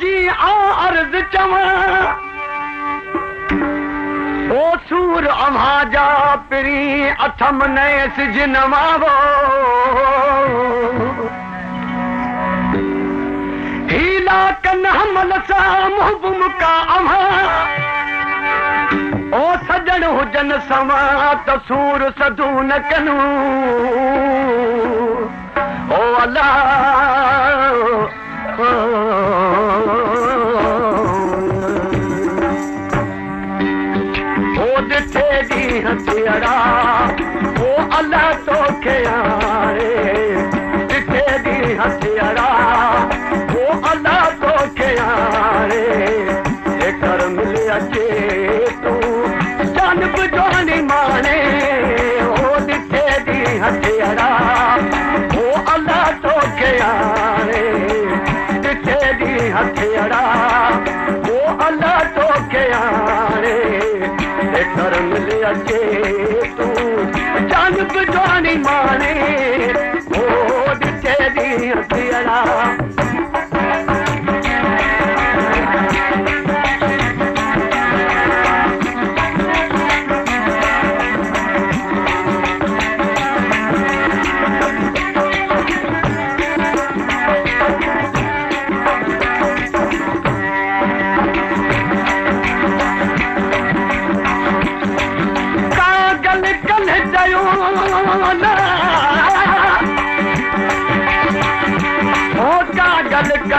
जी अर्ज़ चवां ओ सूर अव्हां जा पिरी अथम नएस जिनवावो हीला कन हमल सां मुहबुम का अव्हां ओ सजण हुजन सवां त सूर सदू न कनू ओ अल्लाह हथियारा ओ अलाह तोखे جيڪر ملي اچي تون جان بجهاني ماني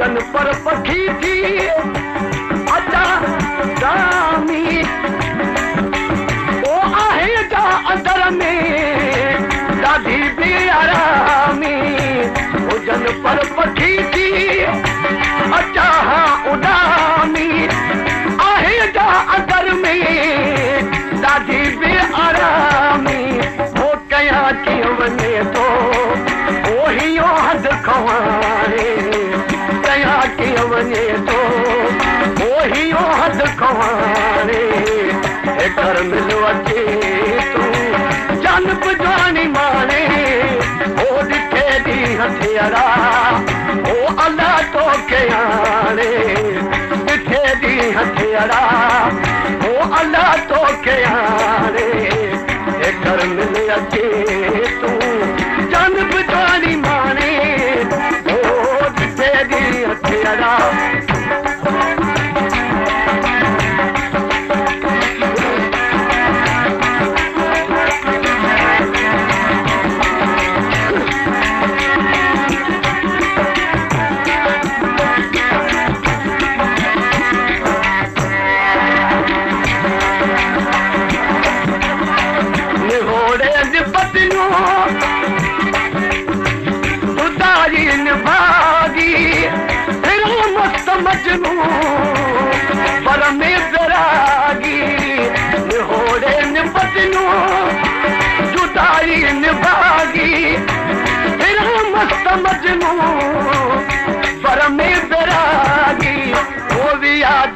हुजनि पर पखी थी। अचा दामी ओ आहे जा अंदर में, दादी भी आरामी। हुजनि पर पखी थी अचा हा उॾामी आहे जा अंदर में, दादी भी आरामी। हो कयां कीअं वञे थो ओहियो हदि खवारे। وڃي هيڪر ملو تون ماني او ڏٺي ڏي هٿيارا او الله توکي ڏٺي هٿيارا او الله توکي اچي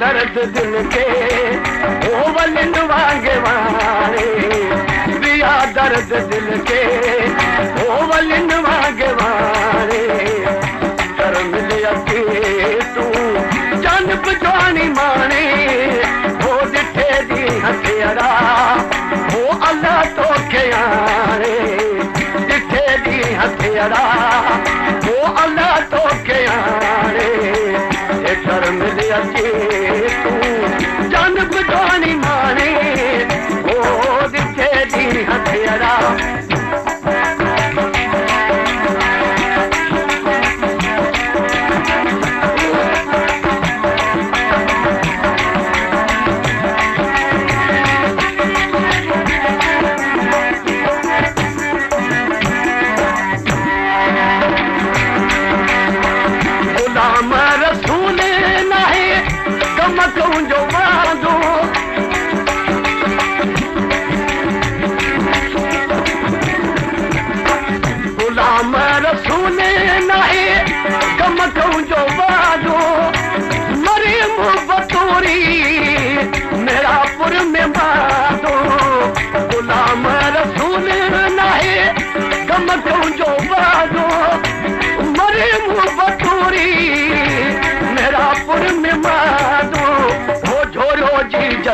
درد دل ڪي او ولن وانگي واري بيا درد دل او ولن وانگي واري ڪر ملي اچي تون جان بجهاني ماني او ڏٺي دي هٿيارا अल्लाह तोखे मिले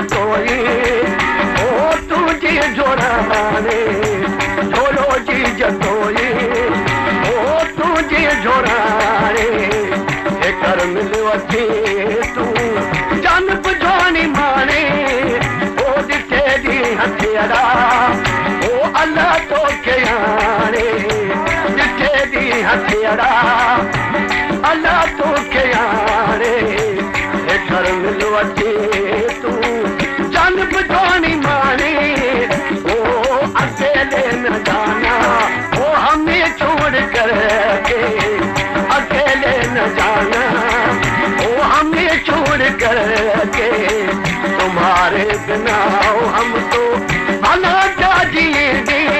جتوئي او تجهي جوراني ڇورو جي جتوئي. او تجهي جوراني ڪر مل وٺي تون. جن جي ڏٺي جي जाना वो हमें छोड़ कर के तुम्हारे बिना हम तो भला जिएँगे